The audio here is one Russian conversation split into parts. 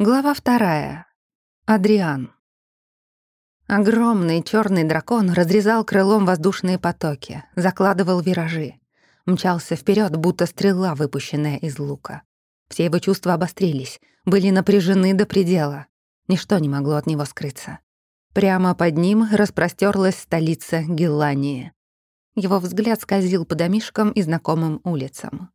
Глава вторая. Адриан. Огромный черный дракон разрезал крылом воздушные потоки, закладывал виражи. Мчался вперед, будто стрела, выпущенная из лука. Все его чувства обострились, были напряжены до предела. Ничто не могло от него скрыться. Прямо под ним распростерлась столица Геллании. Его взгляд скользил по домишкам и знакомым улицам.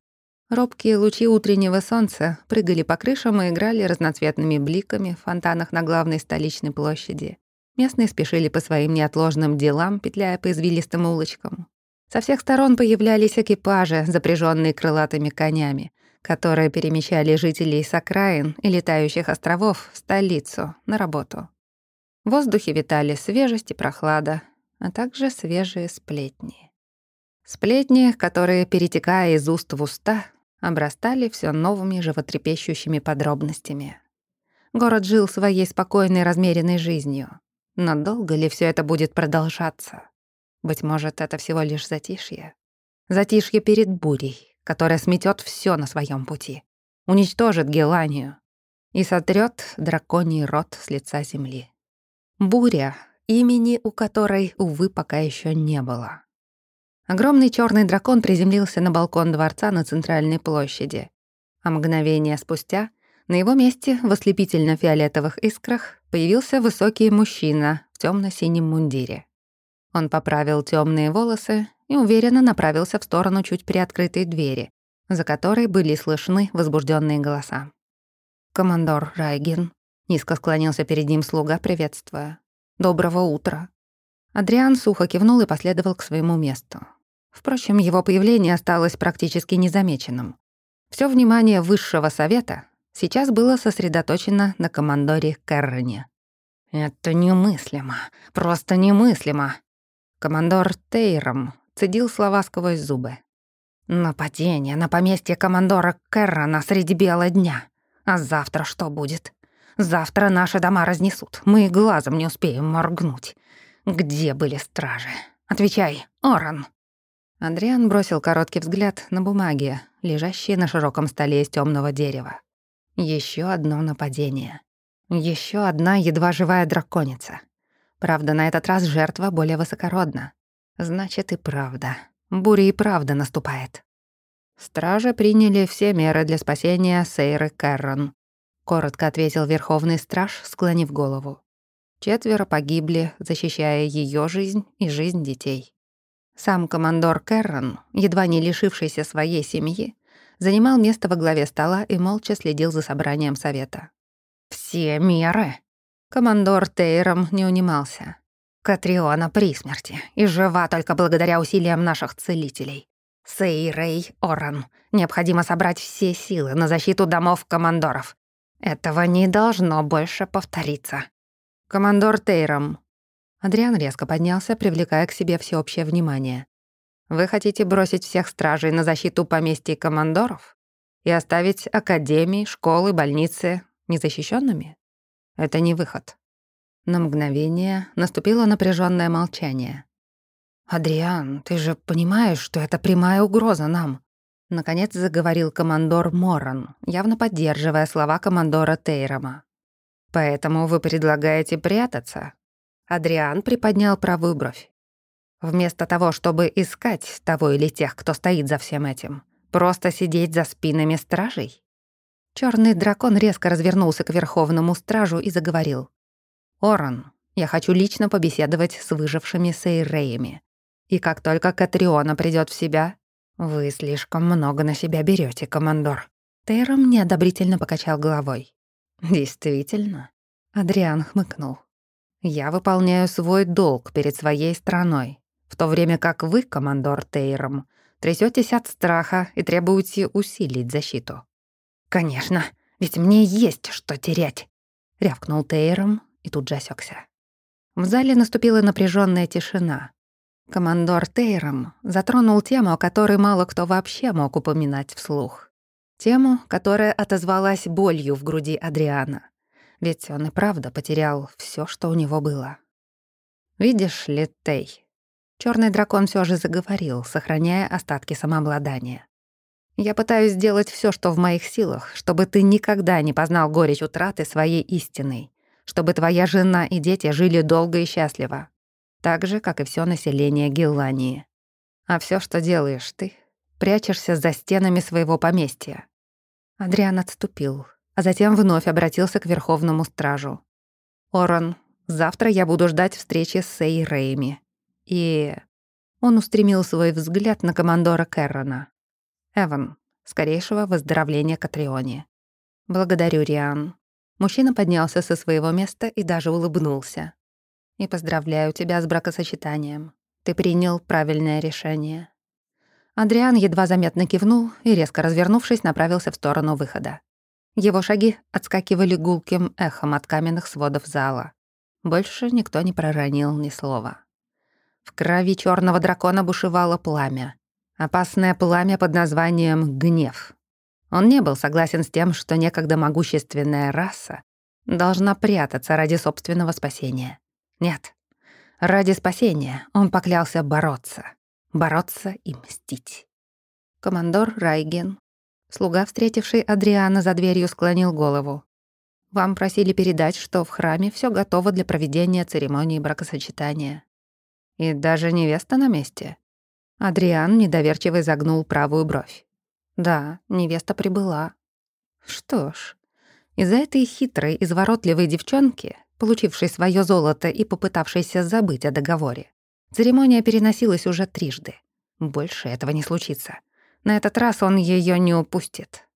Робкие лучи утреннего солнца прыгали по крышам и играли разноцветными бликами в фонтанах на главной столичной площади. Местные спешили по своим неотложным делам, петляя по извилистым улочкам. Со всех сторон появлялись экипажи, запряженные крылатыми конями, которые перемещали жителей с окраин и летающих островов в столицу на работу. В воздухе витали свежесть и прохлада, а также свежие сплетни. Сплетни, которые, перетекая из уст в уста, обрастали все новыми животрепещущими подробностями. Город жил своей спокойной, размеренной жизнью. Но долго ли все это будет продолжаться? Быть может, это всего лишь затишье? Затишье перед бурей, которая сметет все на своем пути, уничтожит Геланию и сотрет драконий рот с лица земли. Буря, имени у которой, увы, пока еще не было. Огромный черный дракон приземлился на балкон дворца на центральной площади. А мгновение спустя на его месте в ослепительно-фиолетовых искрах появился высокий мужчина в темно синем мундире. Он поправил темные волосы и уверенно направился в сторону чуть приоткрытой двери, за которой были слышны возбужденные голоса. «Командор Райгин», — низко склонился перед ним слуга, приветствуя. «Доброго утра». Адриан сухо кивнул и последовал к своему месту. Впрочем, его появление осталось практически незамеченным. Всё внимание высшего совета сейчас было сосредоточено на командоре Кэрроне. «Это немыслимо, просто немыслимо!» Командор Тейром цедил слова сквозь зубы. «Нападение на поместье командора Кэррона среди бела дня. А завтра что будет? Завтра наши дома разнесут, мы глазом не успеем моргнуть. Где были стражи? Отвечай, Оран!» Андриан бросил короткий взгляд на бумаги, лежащие на широком столе из темного дерева. Еще одно нападение. Еще одна едва живая драконица. Правда, на этот раз жертва более высокородна. Значит, и правда. Буря и правда наступает. Стражи приняли все меры для спасения Сейры Кэррон. Коротко ответил Верховный Страж, склонив голову. Четверо погибли, защищая ее жизнь и жизнь детей. Сам командор Керрон, едва не лишившийся своей семьи, занимал место во главе стола и молча следил за собранием совета. «Все меры!» Командор Тейром не унимался. «Катриона при смерти и жива только благодаря усилиям наших целителей. Сей Рэй Оран, необходимо собрать все силы на защиту домов командоров. Этого не должно больше повториться». «Командор Тейром», Адриан резко поднялся, привлекая к себе всеобщее внимание. «Вы хотите бросить всех стражей на защиту поместья командоров и оставить академии, школы, больницы незащищенными? Это не выход». На мгновение наступило напряженное молчание. «Адриан, ты же понимаешь, что это прямая угроза нам?» Наконец заговорил командор Моран, явно поддерживая слова командора Тейрома. «Поэтому вы предлагаете прятаться, Адриан приподнял правую бровь. Вместо того, чтобы искать того или тех, кто стоит за всем этим, просто сидеть за спинами стражей? Черный дракон резко развернулся к верховному стражу и заговорил. «Оран, я хочу лично побеседовать с выжившими сейреями. И как только Катриона придет в себя, вы слишком много на себя берете, командор». Тейром неодобрительно покачал головой. «Действительно?» Адриан хмыкнул. Я выполняю свой долг перед своей страной, в то время как вы, командор Тейром, трясетесь от страха и требуете усилить защиту. «Конечно, ведь мне есть что терять», — рявкнул Тейром и тут же осекся. В зале наступила напряженная тишина. Командор Тейром затронул тему, о которой мало кто вообще мог упоминать вслух. Тему, которая отозвалась болью в груди Адриана ведь он и правда потерял все, что у него было. «Видишь ли, Тей?» Черный дракон все же заговорил, сохраняя остатки самообладания. Я пытаюсь сделать все, что в моих силах, чтобы ты никогда не познал горечь утраты своей истиной, чтобы твоя жена и дети жили долго и счастливо, так же, как и все население Гиллании. А все, что делаешь ты, прячешься за стенами своего поместья». Адриан отступил, а затем вновь обратился к Верховному Стражу. «Орон, завтра я буду ждать встречи с Сей Рейми. И...» Он устремил свой взгляд на командора Керрона. «Эван, скорейшего выздоровления Катрионе». «Благодарю, Риан». Мужчина поднялся со своего места и даже улыбнулся. «И поздравляю тебя с бракосочетанием. Ты принял правильное решение». Адриан едва заметно кивнул и, резко развернувшись, направился в сторону выхода. Его шаги отскакивали гулким эхом от каменных сводов зала. Больше никто не проронил ни слова. В крови черного дракона бушевало пламя. Опасное пламя под названием «Гнев». Он не был согласен с тем, что некогда могущественная раса должна прятаться ради собственного спасения. Нет. Ради спасения он поклялся бороться. Бороться и мстить. Командор Райген Слуга, встретивший Адриана за дверью, склонил голову. «Вам просили передать, что в храме все готово для проведения церемонии бракосочетания. И даже невеста на месте». Адриан недоверчиво загнул правую бровь. «Да, невеста прибыла». «Что ж, из-за этой хитрой, изворотливой девчонки, получившей свое золото и попытавшейся забыть о договоре, церемония переносилась уже трижды. Больше этого не случится. На этот раз он ее не упустит.